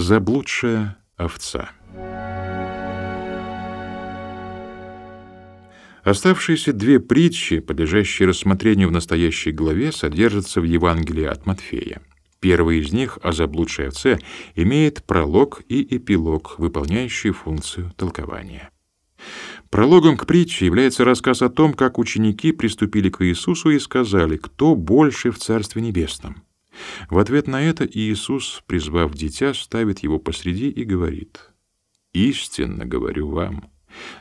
Заблудшая овца. Оставшиеся две притчи, подлежащие рассмотрению в настоящей главе, содержатся в Евангелии от Матфея. Первый из них, о заблудшей овце, имеет пролог и эпилог, выполняющие функцию толкования. Прологом к притче является рассказ о том, как ученики приступили к Иисусу и сказали, кто больше в Царстве Небесном. В ответ на это Иисус, призвав дитя, ставит его посреди и говорит, «Истинно говорю вам,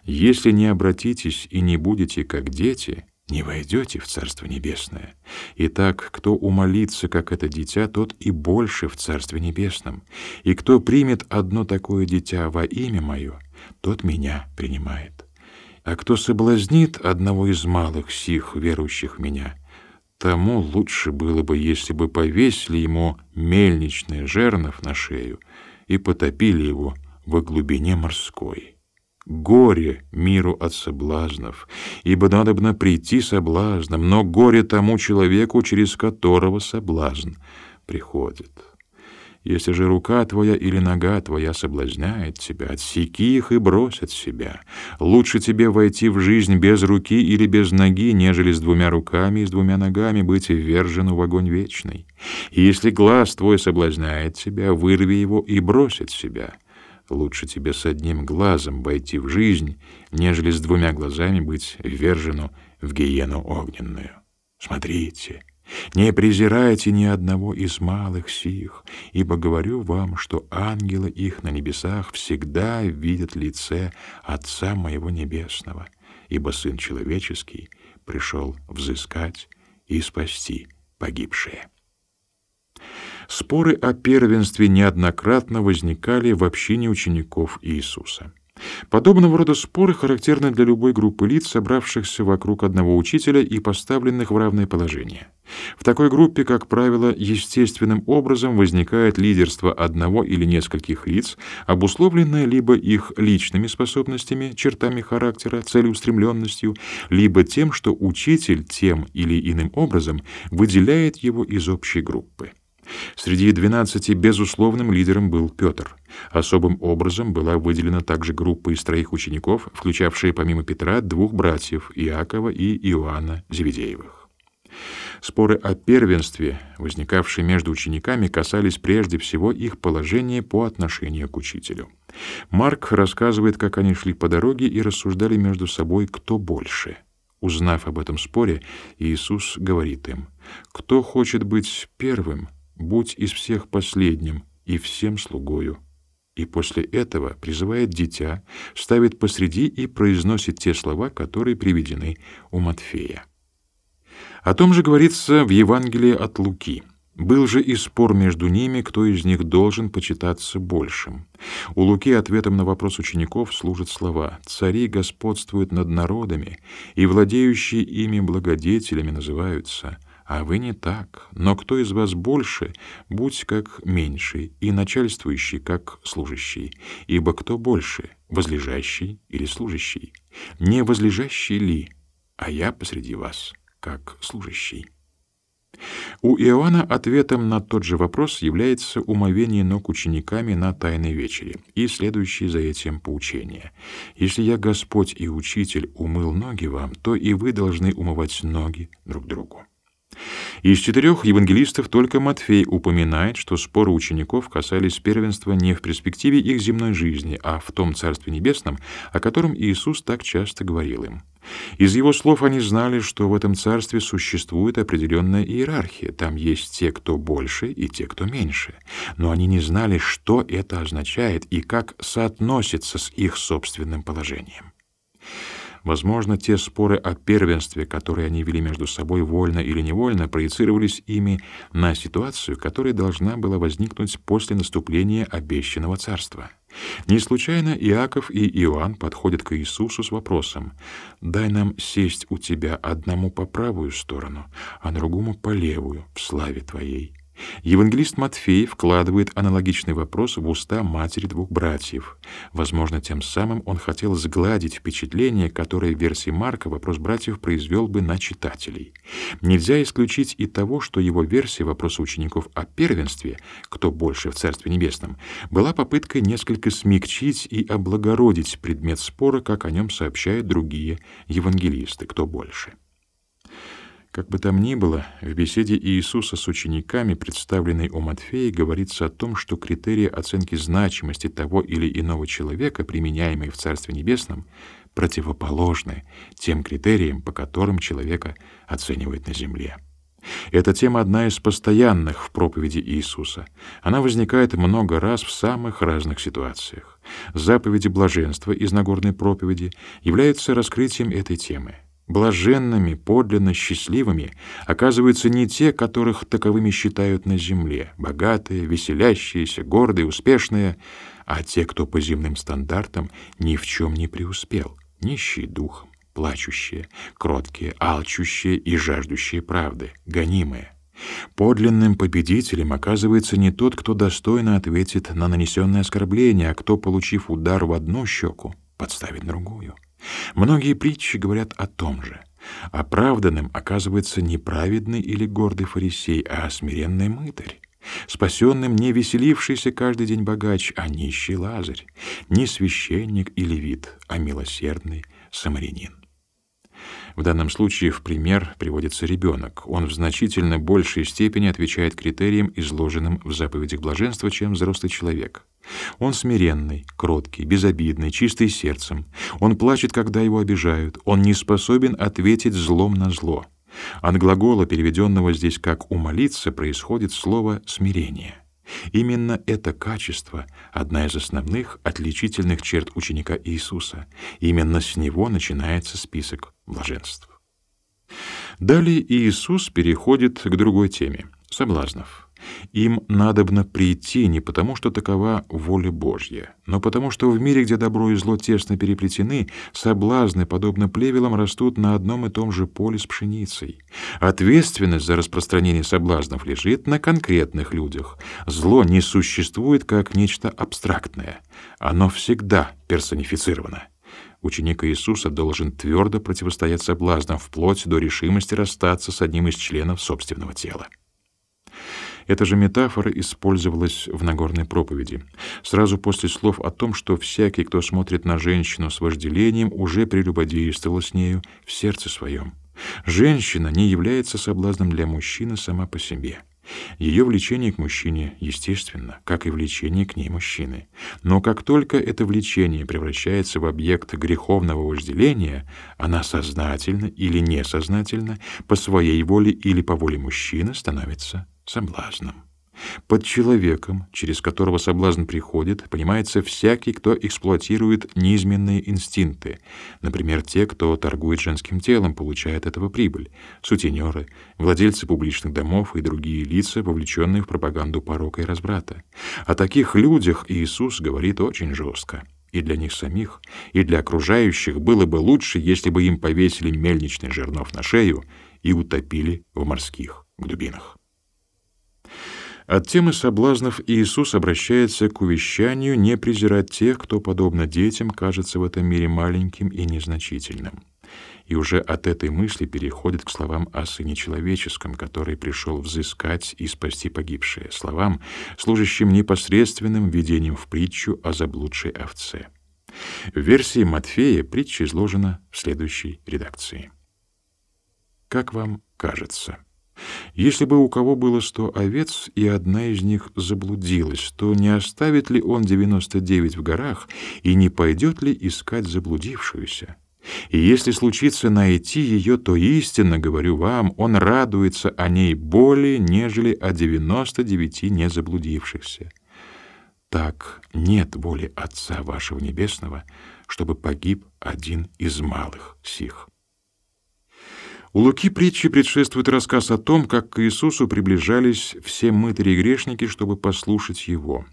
если не обратитесь и не будете как дети, не войдете в Царство Небесное. Итак, кто умолится, как это дитя, тот и больше в Царстве Небесном. И кто примет одно такое дитя во имя Мое, тот Меня принимает. А кто соблазнит одного из малых сих, верующих в Меня, тому лучше было бы, если бы повесили ему мельничный жернов на шею и потопили его во глубине морской». Горе миру от соблазнов, ибо надобно прийти соблазном, но горе тому человеку, через которого соблазн приходит. Если же рука твоя или нога твоя соблазняет тебя, отсеки их и брось от себя. Лучше тебе войти в жизнь без руки или без ноги, нежели с двумя руками и с двумя ногами быть ввержену в огонь вечный. Если глаз твой соблазняет тебя, вырви его и брось от себя. Лучше тебе с одним глазом войти в жизнь, нежели с двумя глазами быть ввержену в гиену огненную. Смотрите, не презирайте ни одного из малых сих, ибо говорю вам, что ангелы их на небесах всегда видят лице Отца моего Небесного, ибо Сын Человеческий пришел взыскать и спасти погибшие. Споры о первенстве неоднократно возникали в общине учеников Иисуса. Подобного рода споры характерны для любой группы лиц, собравшихся вокруг одного учителя и поставленных в равное положение. В такой группе, как правило, естественным образом возникает лидерство одного или нескольких лиц, обусловленное либо их личными способностями, чертами характера, целеустремленностью, либо тем, что учитель тем или иным образом выделяет его из общей группы. Среди двенадцати безусловным лидером был Петр. Особым образом была выделена также группа из троих учеников, включавшая помимо Петра двух братьев Иакова и Иоанна Зеведеевых. Споры о первенстве, возникавшие между учениками, касались прежде всего их положения по отношению к учителю. Марк рассказывает, как они шли по дороге и рассуждали между собой, кто больше. Узнав об этом споре, Иисус говорит им: "Кто хочет быть первым, будь из всех последним и всем слугою. И после этого призывает дитя, ставит посреди и произносит те слова, которые приведены у Матфея. О том же говорится в Евангелии от Луки. Был же и спор между ними, кто из них должен почитаться большим. У Луки ответом на вопрос учеников служат слова «Цари господствуют над народами, и владеющие ими благодетелями называются» а вы не так. Но кто из вас больше, будь как меньший, и начальствующий как служащий. Ибо кто больше, возлежащий или служащий? Не возлежащий ли, а я посреди вас, как служащий? У Иоанна ответом на тот же вопрос является умовение ног учениками на Тайной вечере и следующее за этим поучение. «Если я Господь и Учитель умыл ноги вам, то и вы должны умывать ноги друг другу». Из четырех евангелистов только Матфей упоминает, что споры учеников касались первенства не в перспективе их земной жизни, а в том Царстве Небесном, о котором Иисус так часто говорил им. Из его слов они знали, что в этом царстве существует определенная иерархия. Там есть те, кто больше, и те, кто меньше. Но они не знали, что это означает и как соотносится с их собственным положением. Возможно, те споры о первенстве, которые они вели между собой вольно или невольно, проецировались ими на ситуацию, которая должна была возникнуть после наступления обещанного царства. Не случайно Иаков и Иоанн подходят к Иисусу с вопросом: "Дай нам сесть у тебя одному по правую сторону, а другому по левую в славе твоей". Евангелист Матфей вкладывает аналогичный вопрос в уста матери двух братьев. Возможно, тем самым он хотел сгладить впечатление, которое в версии Марка вопрос братьев произвел бы на читателей. Нельзя исключить и того, что его версия вопроса учеников о первенстве, кто больше в Царстве Небесном, была попыткой несколько смягчить и облагородить предмет спора, как о нем сообщают другие евангелисты, кто больше. Как бы там ни было, в беседе Иисуса с учениками, представленной у Матфея, говорится о том, что критерии оценки значимости того или иного человека, применяемые в Царстве Небесном, противоположны тем критериям, по которым человека оценивают на земле. Эта тема одна из постоянных в проповеди Иисуса. Она возникает много раз в самых разных ситуациях. Заповеди блаженства из Нагорной проповеди являются раскрытием этой темы. Блаженными, подлинно счастливыми оказываются не те, которых таковыми считают на земле, богатые, веселящиеся, гордые, успешные, а те, кто по земным стандартам ни в чем не преуспел, нищие духом, плачущие, кроткие, алчущие и жаждущие правды, гонимые. Подлинным победителем оказывается не тот, кто достойно ответит на нанесенное оскорбление, а кто, получив удар в одну щеку, подставит другую. Многие притчи говорят о том же. Оправданным оказывается не праведный или гордый фарисей, а смиренный мытарь. Спасенным не веселившийся каждый день богач, а нищий Лазарь, не священник или вид, а милосердный самарянин. В данном случае в пример приводится ребенок. Он в значительно большей степени отвечает критериям, изложенным в заповедях блаженства, чем взрослый человек. Он смиренный, кроткий, безобидный, чистый сердцем. Он плачет, когда его обижают. Он не способен ответить злом на зло. От глагола, переведенного здесь как «умолиться», происходит слово «смирение». Именно это качество — одна из основных отличительных черт ученика Иисуса. Именно с него начинается список блаженств. Далее Иисус переходит к другой теме — соблазнов. Им надобно прийти не потому, что такова воля Божья, но потому, что в мире, где добро и зло тесно переплетены, соблазны, подобно плевелам, растут на одном и том же поле с пшеницей. Ответственность за распространение соблазнов лежит на конкретных людях. Зло не существует как нечто абстрактное. Оно всегда персонифицировано. Ученик Иисуса должен твердо противостоять соблазнам вплоть до решимости расстаться с одним из членов собственного тела. Эта же метафора использовалась в Нагорной проповеди. Сразу после слов о том, что всякий, кто смотрит на женщину с вожделением, уже прелюбодействовал с нею в сердце своем. Женщина не является соблазном для мужчины сама по себе. Ее влечение к мужчине естественно, как и влечение к ней мужчины. Но как только это влечение превращается в объект греховного вожделения, она сознательно или несознательно, по своей воле или по воле мужчины становится соблазном. Под человеком, через которого соблазн приходит, понимается всякий, кто эксплуатирует неизменные инстинкты, например, те, кто торгует женским телом, получает этого прибыль, сутенеры, владельцы публичных домов и другие лица, вовлеченные в пропаганду порока и разврата. О таких людях Иисус говорит очень жестко. И для них самих, и для окружающих было бы лучше, если бы им повесили мельничный жернов на шею и утопили в морских глубинах. От темы соблазнов Иисус обращается к увещанию не презирать тех, кто, подобно детям, кажется в этом мире маленьким и незначительным. И уже от этой мысли переходит к словам о Сыне Человеческом, который пришел взыскать и спасти погибшие, словам, служащим непосредственным введением в притчу о заблудшей овце. В версии Матфея притча изложена в следующей редакции. Как вам кажется? Если бы у кого было сто овец, и одна из них заблудилась, то не оставит ли он девяносто девять в горах и не пойдет ли искать заблудившуюся? И если случится найти ее, то истинно, говорю вам, он радуется о ней более, нежели о девяносто девяти незаблудившихся. Так нет воли Отца вашего Небесного, чтобы погиб один из малых сих. У Луки притчи предшествует рассказ о том, как к Иисусу приближались все мытари и грешники, чтобы послушать Его.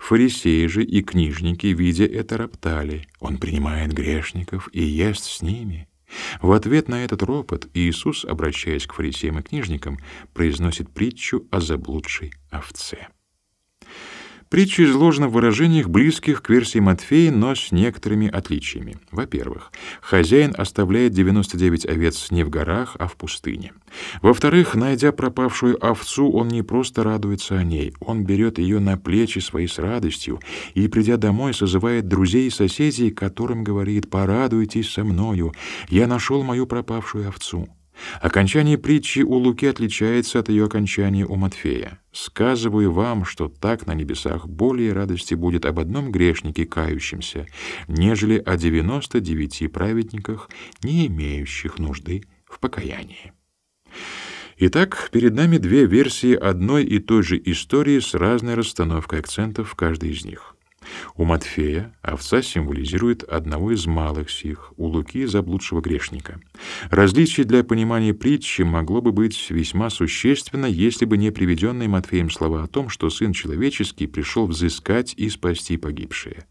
Фарисеи же и книжники, видя это, роптали. Он принимает грешников и ест с ними. В ответ на этот ропот Иисус, обращаясь к фарисеям и книжникам, произносит притчу о заблудшей овце. Притча изложена в выражениях, близких к версии Матфея, но с некоторыми отличиями. Во-первых, хозяин оставляет 99 овец не в горах, а в пустыне. Во-вторых, найдя пропавшую овцу, он не просто радуется о ней, он берет ее на плечи свои с радостью и, придя домой, созывает друзей и соседей, которым говорит «порадуйтесь со мною, я нашел мою пропавшую овцу». Окончание притчи у Луки отличается от ее окончания у Матфея. «Сказываю вам, что так на небесах более радости будет об одном грешнике кающемся, нежели о девяносто девяти праведниках, не имеющих нужды в покаянии». Итак, перед нами две версии одной и той же истории с разной расстановкой акцентов в каждой из них. У Матфея овца символизирует одного из малых сих, у Луки — заблудшего грешника. Различие для понимания притчи могло бы быть весьма существенно, если бы не приведенные Матфеем слова о том, что Сын Человеческий пришел взыскать и спасти погибшие.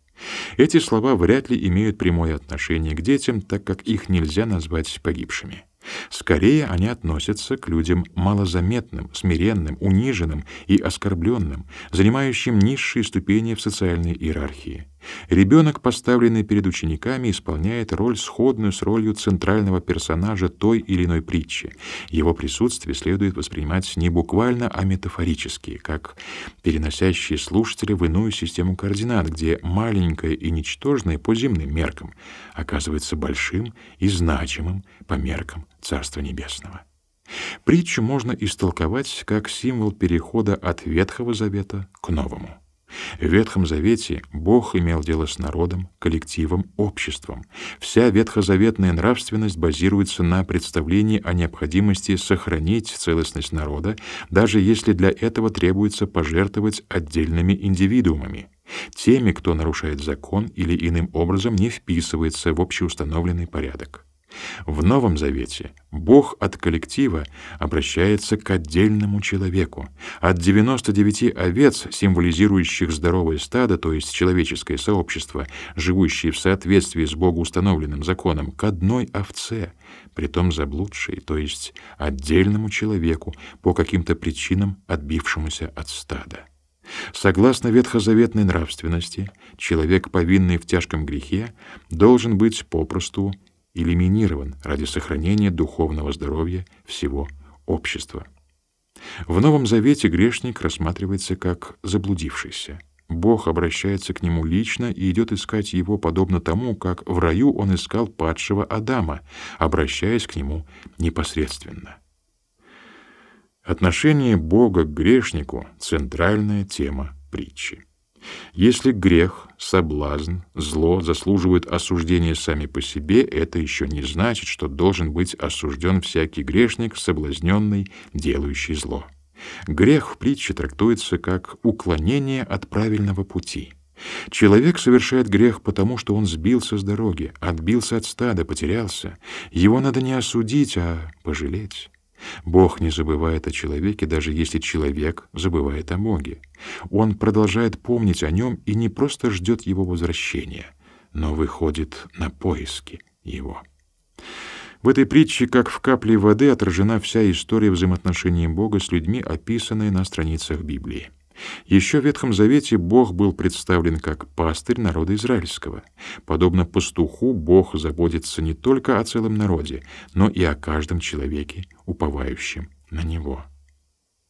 Эти слова вряд ли имеют прямое отношение к детям, так как их нельзя назвать погибшими. Скорее они относятся к людям малозаметным, смиренным, униженным и оскорбленным, занимающим низшие ступени в социальной иерархии. Ребенок, поставленный перед учениками, исполняет роль сходную с ролью центрального персонажа той или иной притчи. Его присутствие следует воспринимать не буквально, а метафорически, как переносящие слушателя в иную систему координат, где маленькое и ничтожное по земным меркам оказывается большим и значимым по меркам Царства Небесного. Притчу можно истолковать как символ перехода от Ветхого Завета к Новому. В Ветхом Завете Бог имел дело с народом, коллективом, обществом. Вся ветхозаветная нравственность базируется на представлении о необходимости сохранить целостность народа, даже если для этого требуется пожертвовать отдельными индивидуумами, теми, кто нарушает закон или иным образом не вписывается в общеустановленный порядок. В Новом Завете Бог от коллектива обращается к отдельному человеку. От 99 овец, символизирующих здоровое стадо, то есть человеческое сообщество, живущее в соответствии с Богу установленным законом, к одной овце, притом заблудшей, то есть отдельному человеку, по каким-то причинам отбившемуся от стада. Согласно ветхозаветной нравственности, человек, повинный в тяжком грехе, должен быть попросту элиминирован ради сохранения духовного здоровья всего общества. В Новом Завете грешник рассматривается как заблудившийся. Бог обращается к нему лично и идет искать его подобно тому, как в раю он искал падшего Адама, обращаясь к нему непосредственно. Отношение Бога к грешнику — центральная тема притчи. Если грех, соблазн, зло заслуживают осуждения сами по себе, это еще не значит, что должен быть осужден всякий грешник, соблазненный, делающий зло. Грех в притче трактуется как уклонение от правильного пути. Человек совершает грех потому, что он сбился с дороги, отбился от стада, потерялся. Его надо не осудить, а пожалеть. Бог не забывает о человеке, даже если человек забывает о Боге. Он продолжает помнить о нем и не просто ждет его возвращения, но выходит на поиски его. В этой притче, как в капле воды, отражена вся история взаимоотношений Бога с людьми, описанная на страницах Библии. Еще в Ветхом Завете Бог был представлен как пастырь народа израильского. Подобно пастуху, Бог заботится не только о целом народе, но и о каждом человеке, уповающем на него.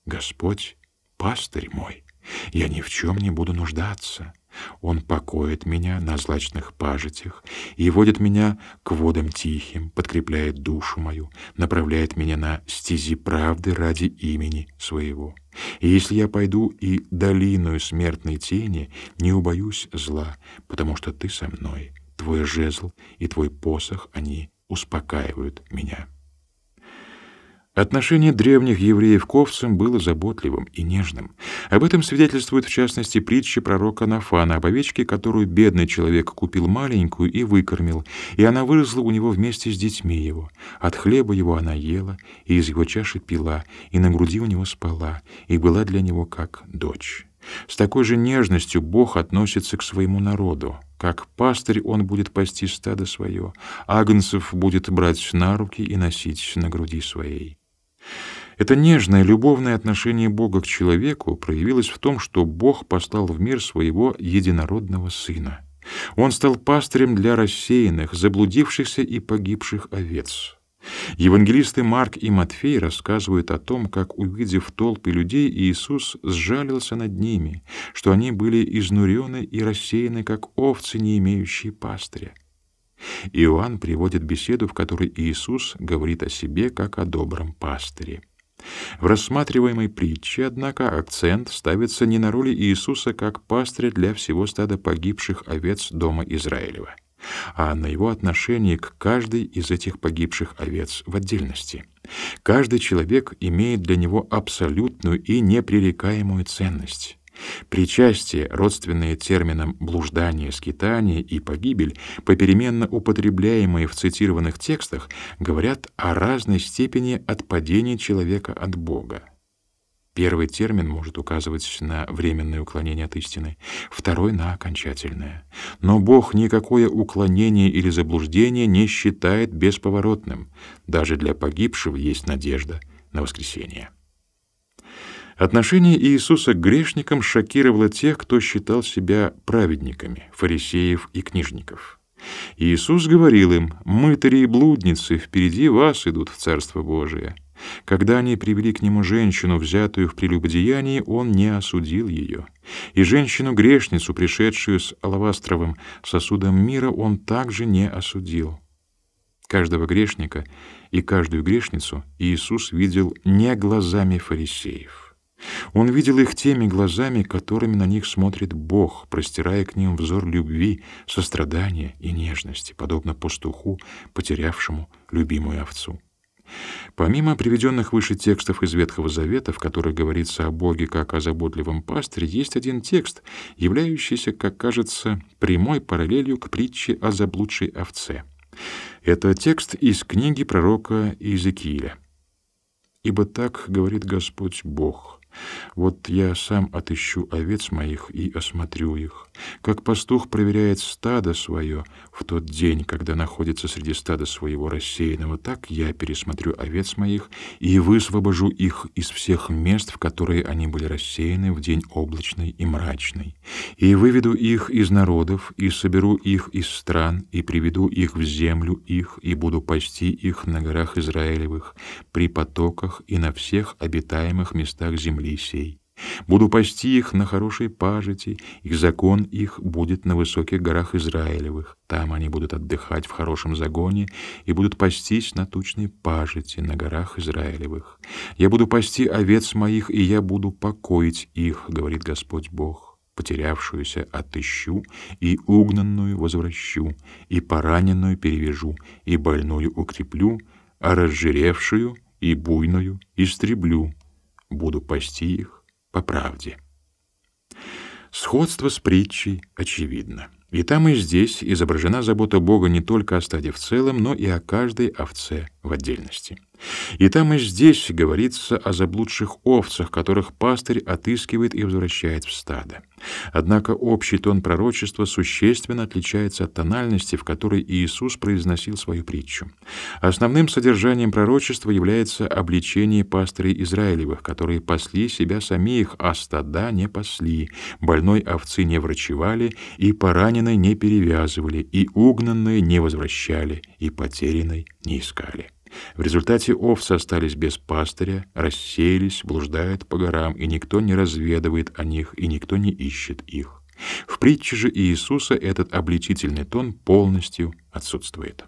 Господь — пастырь мой, я ни в чем не буду нуждаться. Он покоит меня на злачных пажитях и водит меня к водам тихим, подкрепляет душу мою, направляет меня на стези правды ради имени своего. И если я пойду и долиною смертной тени, не убоюсь зла, потому что ты со мной, твой жезл и твой посох, они успокаивают меня». Отношение древних евреев к овцам было заботливым и нежным. Об этом свидетельствует в частности притча пророка Нафана об овечке, которую бедный человек купил маленькую и выкормил, и она выросла у него вместе с детьми его. От хлеба его она ела, и из его чаши пила, и на груди у него спала, и была для него как дочь. С такой же нежностью Бог относится к своему народу. Как пастырь он будет пасти стадо свое, агнцев будет брать на руки и носить на груди своей. Это нежное, любовное отношение Бога к человеку проявилось в том, что Бог послал в мир своего единородного Сына. Он стал пастырем для рассеянных, заблудившихся и погибших овец. Евангелисты Марк и Матфей рассказывают о том, как, увидев толпы людей, Иисус сжалился над ними, что они были изнурены и рассеяны, как овцы, не имеющие пастыря. Иоанн приводит беседу, в которой Иисус говорит о себе как о добром пастыре. В рассматриваемой притче, однако, акцент ставится не на роли Иисуса как пастыря для всего стада погибших овец дома Израилева а на его отношение к каждой из этих погибших овец в отдельности. Каждый человек имеет для него абсолютную и непререкаемую ценность. Причастие, родственные терминам блуждание, скитание и погибель, попеременно употребляемые в цитированных текстах, говорят о разной степени отпадения человека от Бога. Первый термин может указывать на временное уклонение от истины, второй — на окончательное. Но Бог никакое уклонение или заблуждение не считает бесповоротным. Даже для погибшего есть надежда на воскресение. Отношение Иисуса к грешникам шокировало тех, кто считал себя праведниками, фарисеев и книжников. Иисус говорил им, «Мытари и блудницы впереди вас идут в Царство Божие». Когда они привели к нему женщину, взятую в прелюбодеянии, он не осудил ее. И женщину-грешницу, пришедшую с алавастровым сосудом мира, он также не осудил. Каждого грешника и каждую грешницу Иисус видел не глазами фарисеев. Он видел их теми глазами, которыми на них смотрит Бог, простирая к ним взор любви, сострадания и нежности, подобно пастуху, потерявшему любимую овцу. Помимо приведенных выше текстов из Ветхого Завета, в которых говорится о Боге как о заботливом пастыре, есть один текст, являющийся, как кажется, прямой параллелью к притче о заблудшей овце. Это текст из книги пророка Иезекииля. «Ибо так говорит Господь Бог, вот я сам отыщу овец моих и осмотрю их, как пастух проверяет стадо свое в тот день, когда находится среди стада своего рассеянного, так я пересмотрю овец моих и высвобожу их из всех мест, в которые они были рассеяны в день облачный и мрачный, и выведу их из народов, и соберу их из стран, и приведу их в землю их, и буду пасти их на горах Израилевых, при потоках и на всех обитаемых местах земли сей. Буду пасти их на хорошей пажити, их закон их будет на высоких горах Израилевых. Там они будут отдыхать в хорошем загоне и будут пастись на тучной пажити на горах Израилевых. Я буду пасти овец моих, и я буду покоить их, говорит Господь Бог. Потерявшуюся отыщу, и угнанную возвращу, и пораненную перевяжу, и больную укреплю, а разжиревшую и буйную истреблю. Буду пасти их, по правде. Сходство с притчей очевидно. И там, и здесь изображена забота Бога не только о стаде в целом, но и о каждой овце в отдельности. И там, и здесь говорится о заблудших овцах, которых пастырь отыскивает и возвращает в стадо. Однако общий тон пророчества существенно отличается от тональности, в которой Иисус произносил свою притчу. Основным содержанием пророчества является обличение пастырей Израилевых, которые пасли себя самих, а стада не пасли, больной овцы не врачевали, и пораненной не перевязывали, и угнанные не возвращали, и потерянной не искали. В результате овцы остались без пастыря, рассеялись, блуждают по горам, и никто не разведывает о них, и никто не ищет их. В притче же Иисуса этот обличительный тон полностью отсутствует.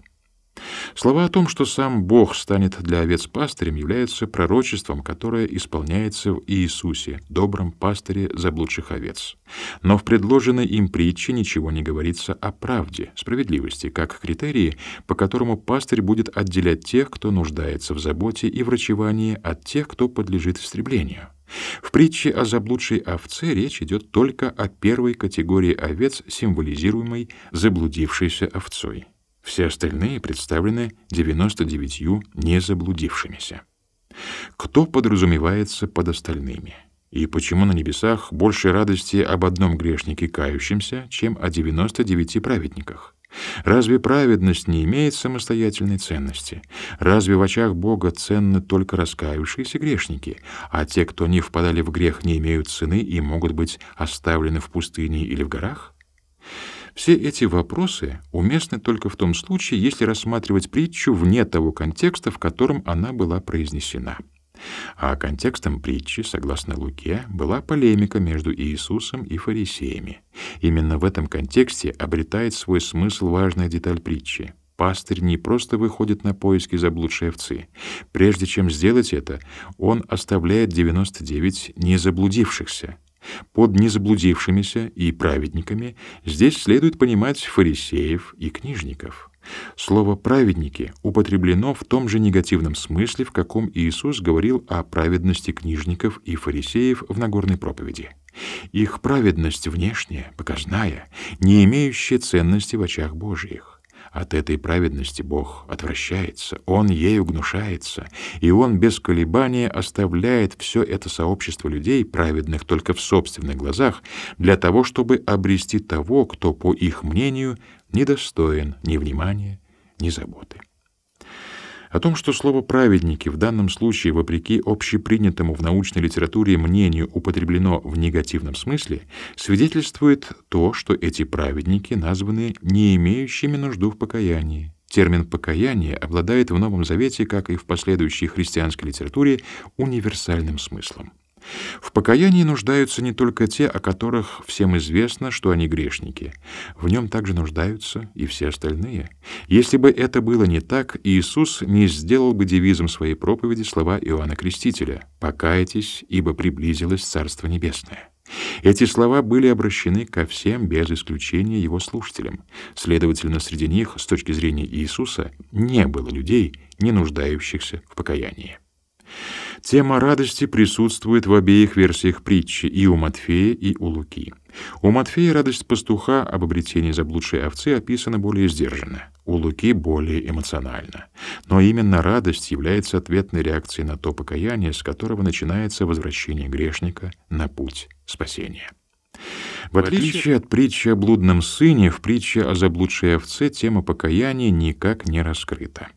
Слова о том, что сам Бог станет для овец пастырем, являются пророчеством, которое исполняется в Иисусе, добром пастыре заблудших овец. Но в предложенной им притче ничего не говорится о правде, справедливости, как критерии, по которому пастырь будет отделять тех, кто нуждается в заботе и врачевании, от тех, кто подлежит истреблению. В притче о заблудшей овце речь идет только о первой категории овец, символизируемой заблудившейся овцой. Все остальные представлены 99 незаблудившимися. Кто подразумевается под остальными? И почему на небесах больше радости об одном грешнике кающемся, чем о 99 праведниках? Разве праведность не имеет самостоятельной ценности? Разве в очах Бога ценны только раскаявшиеся грешники, а те, кто не впадали в грех, не имеют цены и могут быть оставлены в пустыне или в горах? Все эти вопросы уместны только в том случае, если рассматривать притчу вне того контекста, в котором она была произнесена. А контекстом притчи, согласно Луке, была полемика между Иисусом и фарисеями. Именно в этом контексте обретает свой смысл важная деталь притчи. Пастырь не просто выходит на поиски заблудшей овцы. Прежде чем сделать это, он оставляет 99 незаблудившихся. Под незаблудившимися и праведниками здесь следует понимать фарисеев и книжников. Слово «праведники» употреблено в том же негативном смысле, в каком Иисус говорил о праведности книжников и фарисеев в Нагорной проповеди. Их праведность внешняя, показная, не имеющая ценности в очах Божьих. От этой праведности Бог отвращается, Он ею гнушается, и Он без колебания оставляет все это сообщество людей, праведных только в собственных глазах, для того, чтобы обрести того, кто, по их мнению, недостоин ни внимания, ни заботы. О том, что слово «праведники» в данном случае, вопреки общепринятому в научной литературе мнению, употреблено в негативном смысле, свидетельствует то, что эти праведники названы не имеющими нужду в покаянии. Термин «покаяние» обладает в Новом Завете, как и в последующей христианской литературе, универсальным смыслом. В покаянии нуждаются не только те, о которых всем известно, что они грешники. В нем также нуждаются и все остальные. Если бы это было не так, Иисус не сделал бы девизом своей проповеди слова Иоанна Крестителя «Покайтесь, ибо приблизилось Царство Небесное». Эти слова были обращены ко всем без исключения его слушателям. Следовательно, среди них, с точки зрения Иисуса, не было людей, не нуждающихся в покаянии. Тема радости присутствует в обеих версиях притчи, и у Матфея, и у Луки. У Матфея радость пастуха об обретении заблудшей овцы описана более сдержанно, у Луки более эмоционально. Но именно радость является ответной реакцией на то покаяние, с которого начинается возвращение грешника на путь спасения. В отличие от притчи о блудном сыне, в притче о заблудшей овце тема покаяния никак не раскрыта.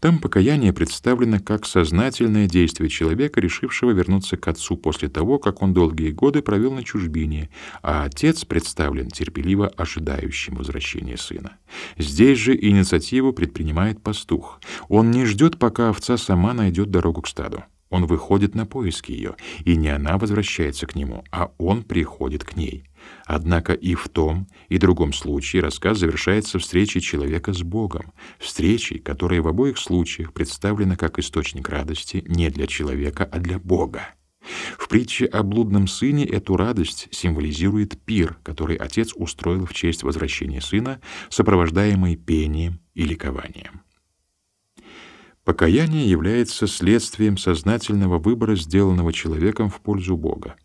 Там покаяние представлено как сознательное действие человека, решившего вернуться к отцу после того, как он долгие годы провел на чужбине, а отец представлен терпеливо ожидающим возвращения сына. Здесь же инициативу предпринимает пастух. Он не ждет, пока овца сама найдет дорогу к стаду. Он выходит на поиски ее, и не она возвращается к нему, а он приходит к ней. Однако и в том, и другом случае рассказ завершается встречей человека с Богом, встречей, которая в обоих случаях представлена как источник радости не для человека, а для Бога. В притче о блудном сыне эту радость символизирует пир, который отец устроил в честь возвращения сына, сопровождаемый пением и ликованием. Покаяние является следствием сознательного выбора, сделанного человеком в пользу Бога.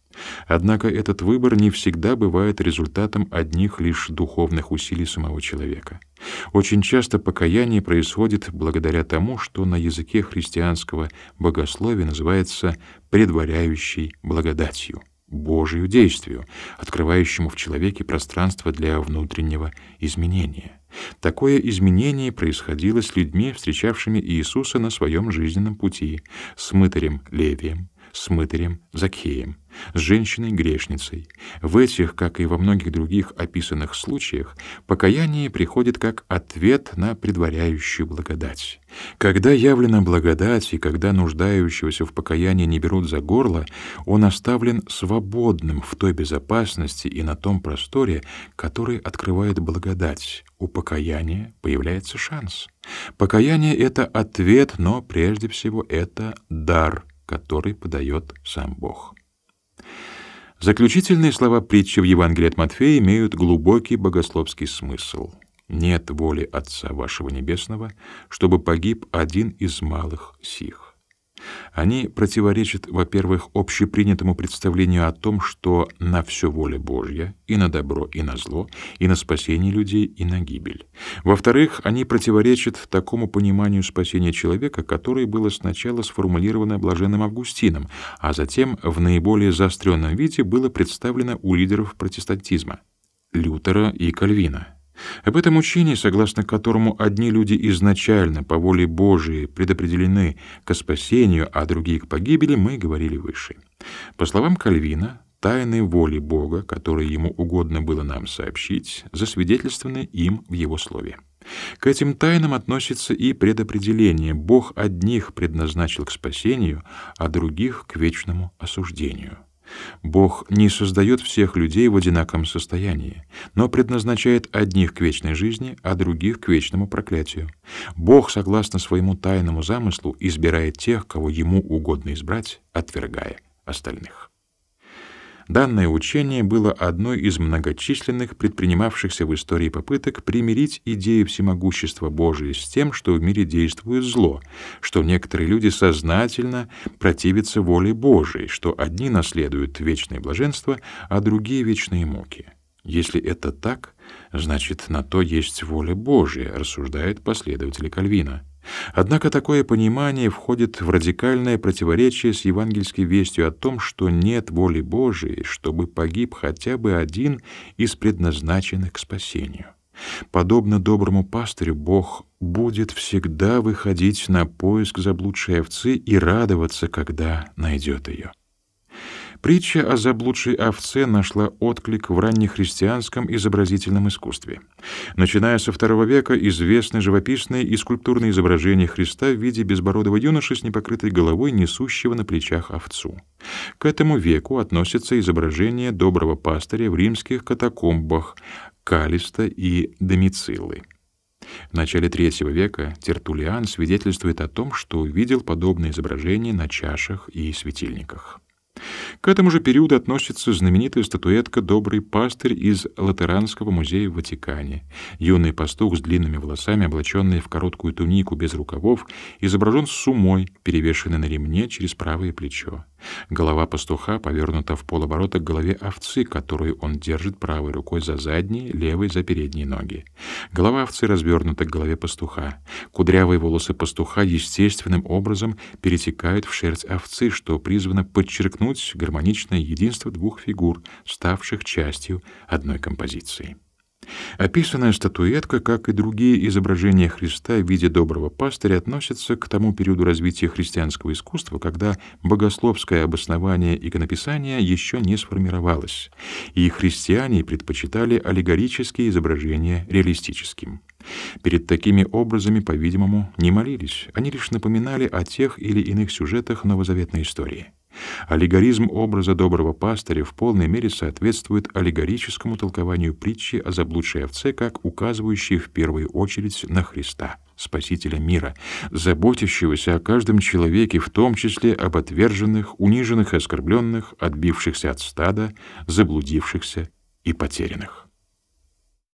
Однако этот выбор не всегда бывает результатом одних лишь духовных усилий самого человека. Очень часто покаяние происходит благодаря тому, что на языке христианского богословия называется предваряющей благодатью, Божию действию, открывающему в человеке пространство для внутреннего изменения. Такое изменение происходило с людьми, встречавшими Иисуса на своем жизненном пути, с мытарем Левием, с мытарем Закхеем, с женщиной-грешницей. В этих, как и во многих других описанных случаях, покаяние приходит как ответ на предваряющую благодать. Когда явлена благодать и когда нуждающегося в покаянии не берут за горло, он оставлен свободным в той безопасности и на том просторе, который открывает благодать. У покаяния появляется шанс. Покаяние — это ответ, но прежде всего это дар — который подает сам Бог. Заключительные слова притчи в Евангелии от Матфея имеют глубокий богословский смысл. «Нет воли Отца вашего Небесного, чтобы погиб один из малых сих». Они противоречат, во-первых, общепринятому представлению о том, что на все воля Божья, и на добро, и на зло, и на спасение людей, и на гибель. Во-вторых, они противоречат такому пониманию спасения человека, которое было сначала сформулировано блаженным Августином, а затем в наиболее заостренном виде было представлено у лидеров протестантизма — Лютера и Кальвина. Об этом учении, согласно которому одни люди изначально по воле Божией предопределены к спасению, а другие к погибели, мы говорили выше. По словам Кальвина, тайны воли Бога, которые ему угодно было нам сообщить, засвидетельствованы им в его слове. К этим тайнам относится и предопределение. Бог одних предназначил к спасению, а других — к вечному осуждению. Бог не создает всех людей в одинаковом состоянии, но предназначает одних к вечной жизни, а других к вечному проклятию. Бог, согласно своему тайному замыслу, избирает тех, кого ему угодно избрать, отвергая остальных. Данное учение было одной из многочисленных предпринимавшихся в истории попыток примирить идею всемогущества Божия с тем, что в мире действует зло, что некоторые люди сознательно противятся воле Божией, что одни наследуют вечное блаженство, а другие — вечные муки. Если это так, значит, на то есть воля Божия, рассуждают последователи Кальвина. Однако такое понимание входит в радикальное противоречие с евангельской вестью о том, что нет воли Божией, чтобы погиб хотя бы один из предназначенных к спасению. Подобно доброму пастырю, Бог будет всегда выходить на поиск заблудшей овцы и радоваться, когда найдет ее. Притча о заблудшей овце нашла отклик в раннехристианском изобразительном искусстве. Начиная со II века известны живописные и скульптурные изображения Христа в виде безбородого юноши с непокрытой головой, несущего на плечах овцу. К этому веку относятся изображения доброго пастыря в римских катакомбах Калиста и Домицилы. В начале III века Тертулиан свидетельствует о том, что видел подобные изображения на чашах и светильниках. К этому же периоду относится знаменитая статуэтка «Добрый пастырь» из Латеранского музея в Ватикане. Юный пастух с длинными волосами, облаченный в короткую тунику без рукавов, изображен с сумой, перевешенной на ремне через правое плечо. Голова пастуха повернута в полоборота к голове овцы, которую он держит правой рукой за задние, левой за передние ноги. Голова овцы развернута к голове пастуха. Кудрявые волосы пастуха естественным образом перетекают в шерсть овцы, что призвано подчеркнуть гармоничное единство двух фигур, ставших частью одной композиции. Описанная статуэтка, как и другие изображения Христа в виде доброго пастыря, относится к тому периоду развития христианского искусства, когда богословское обоснование иконописания еще не сформировалось, и христиане предпочитали аллегорические изображения реалистическим. Перед такими образами, по-видимому, не молились, они лишь напоминали о тех или иных сюжетах новозаветной истории. Аллегоризм образа доброго пастыря в полной мере соответствует аллегорическому толкованию притчи о заблудшей овце, как указывающей в первую очередь на Христа, Спасителя мира, заботящегося о каждом человеке, в том числе об отверженных, униженных и оскорбленных, отбившихся от стада, заблудившихся и потерянных.